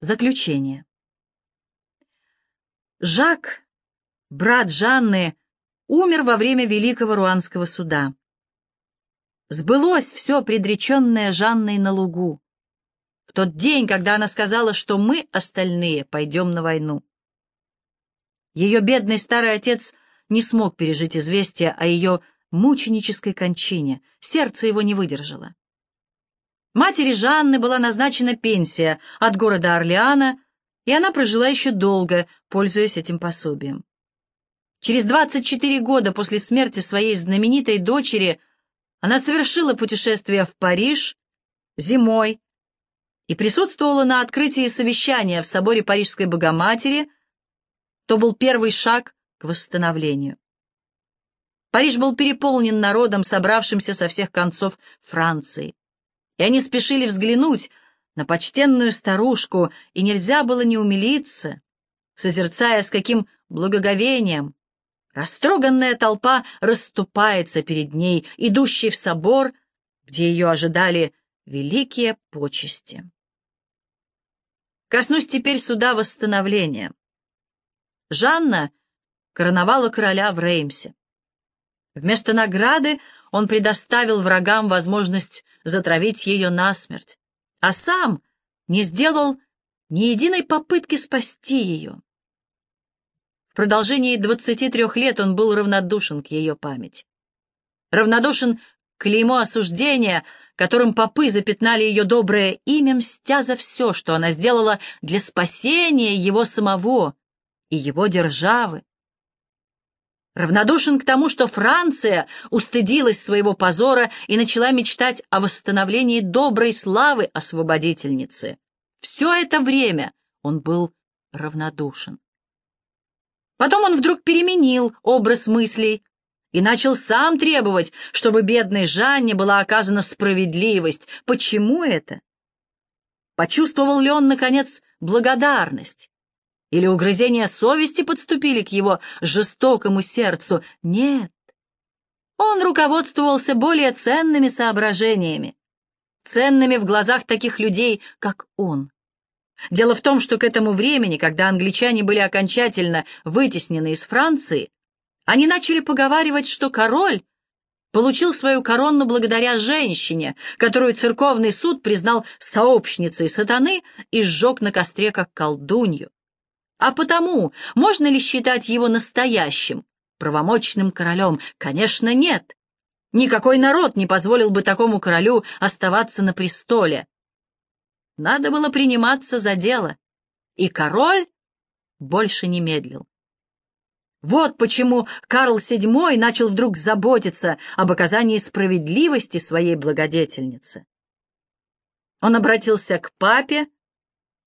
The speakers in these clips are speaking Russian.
Заключение. Жак, брат Жанны, умер во время Великого Руанского суда. Сбылось все предреченное Жанной на лугу, в тот день, когда она сказала, что мы, остальные, пойдем на войну. Ее бедный старый отец не смог пережить известие о ее мученической кончине, сердце его не выдержало. Матери Жанны была назначена пенсия от города Орлеана, и она прожила еще долго, пользуясь этим пособием. Через 24 года после смерти своей знаменитой дочери она совершила путешествие в Париж зимой и присутствовала на открытии совещания в соборе Парижской Богоматери, то был первый шаг к восстановлению. Париж был переполнен народом, собравшимся со всех концов Франции и они спешили взглянуть на почтенную старушку, и нельзя было не умилиться, созерцая, с каким благоговением растроганная толпа расступается перед ней, идущей в собор, где ее ожидали великие почести. Коснусь теперь суда восстановления. Жанна короновала короля в Реймсе. Вместо награды он предоставил врагам возможность затравить ее насмерть, а сам не сделал ни единой попытки спасти ее. В продолжении 23 лет он был равнодушен к ее памяти. Равнодушен к клейму осуждения, которым попы запятнали ее доброе имя, мстя за все, что она сделала для спасения его самого и его державы равнодушен к тому, что Франция устыдилась своего позора и начала мечтать о восстановлении доброй славы освободительницы. Все это время он был равнодушен. Потом он вдруг переменил образ мыслей и начал сам требовать, чтобы бедной Жанне была оказана справедливость. Почему это? Почувствовал ли он, наконец, благодарность? Или угрызения совести подступили к его жестокому сердцу? Нет. Он руководствовался более ценными соображениями, ценными в глазах таких людей, как он. Дело в том, что к этому времени, когда англичане были окончательно вытеснены из Франции, они начали поговаривать, что король получил свою корону благодаря женщине, которую церковный суд признал сообщницей сатаны и сжег на костре как колдунью. А потому, можно ли считать его настоящим, правомочным королем? Конечно, нет. Никакой народ не позволил бы такому королю оставаться на престоле. Надо было приниматься за дело, и король больше не медлил. Вот почему Карл VII начал вдруг заботиться об оказании справедливости своей благодетельнице. Он обратился к папе,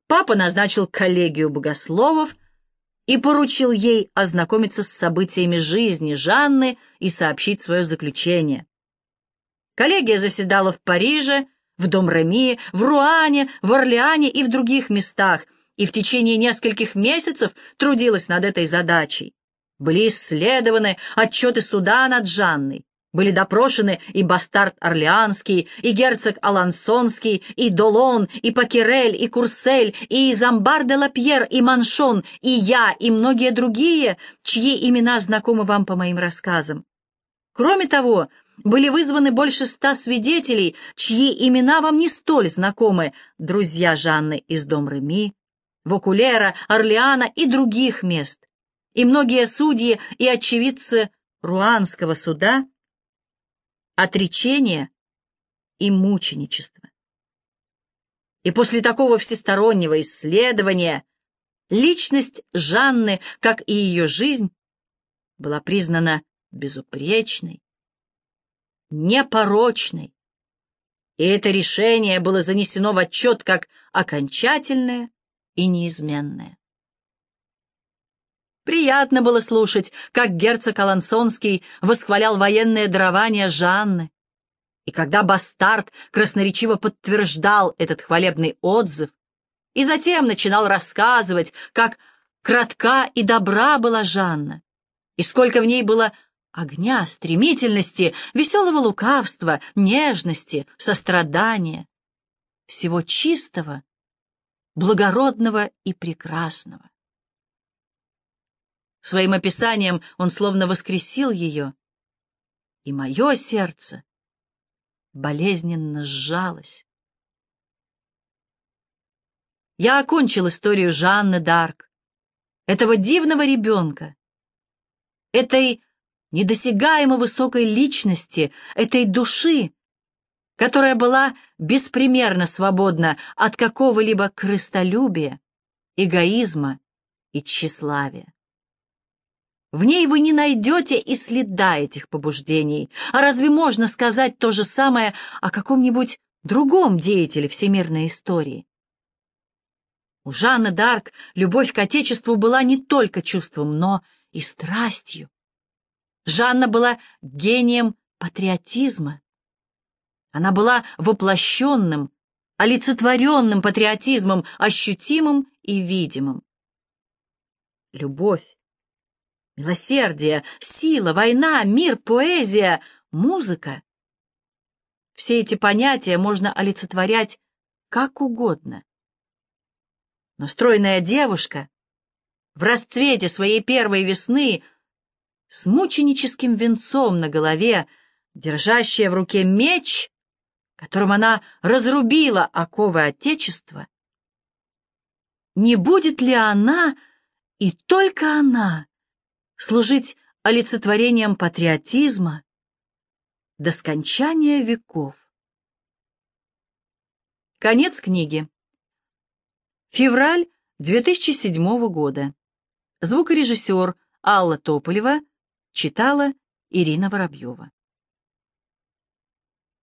Папа назначил коллегию богословов и поручил ей ознакомиться с событиями жизни Жанны и сообщить свое заключение. Коллегия заседала в Париже, в Дом Реми, в Руане, в Орлеане и в других местах, и в течение нескольких месяцев трудилась над этой задачей. Были исследованы отчеты суда над Жанной, были допрошены и бастард Орлеанский, и герцог Алансонский, и Долон, и Пакерель, и Курсель, и Замбар де Лапьер, и Маншон, и я, и многие другие, чьи имена знакомы вам по моим рассказам. Кроме того, были вызваны больше ста свидетелей, чьи имена вам не столь знакомы, друзья Жанны из Дом Реми, Вокулера, Орлеана и других мест, и многие судьи и очевидцы Руанского суда — отречение и мученичество. И после такого всестороннего исследования личность Жанны, как и ее жизнь, была признана безупречной, непорочной, и это решение было занесено в отчет как окончательное и неизменное. Приятно было слушать, как герцог Алансонский восхвалял военное дарование Жанны. И когда бастард красноречиво подтверждал этот хвалебный отзыв, и затем начинал рассказывать, как кратка и добра была Жанна, и сколько в ней было огня, стремительности, веселого лукавства, нежности, сострадания, всего чистого, благородного и прекрасного. Своим описанием он словно воскресил ее, и мое сердце болезненно сжалось. Я окончил историю Жанны Дарк, этого дивного ребенка, этой недосягаемо высокой личности, этой души, которая была беспримерно свободна от какого-либо крыстолюбия, эгоизма и тщеславия. В ней вы не найдете и следа этих побуждений. А разве можно сказать то же самое о каком-нибудь другом деятеле всемирной истории? У Жанны Д'Арк любовь к Отечеству была не только чувством, но и страстью. Жанна была гением патриотизма. Она была воплощенным, олицетворенным патриотизмом, ощутимым и видимым. Любовь, милосердие, сила, война, мир, поэзия, музыка — все эти понятия можно олицетворять как угодно. Но стройная девушка в расцвете своей первой весны с мученическим венцом на голове, держащая в руке меч, которым она разрубила оковы Отечества, не будет ли она, и только она, служить олицетворением патриотизма до скончания веков? Конец книги. Февраль 2007 года. Звукорежиссер Алла Тополева читала Ирина Воробьева.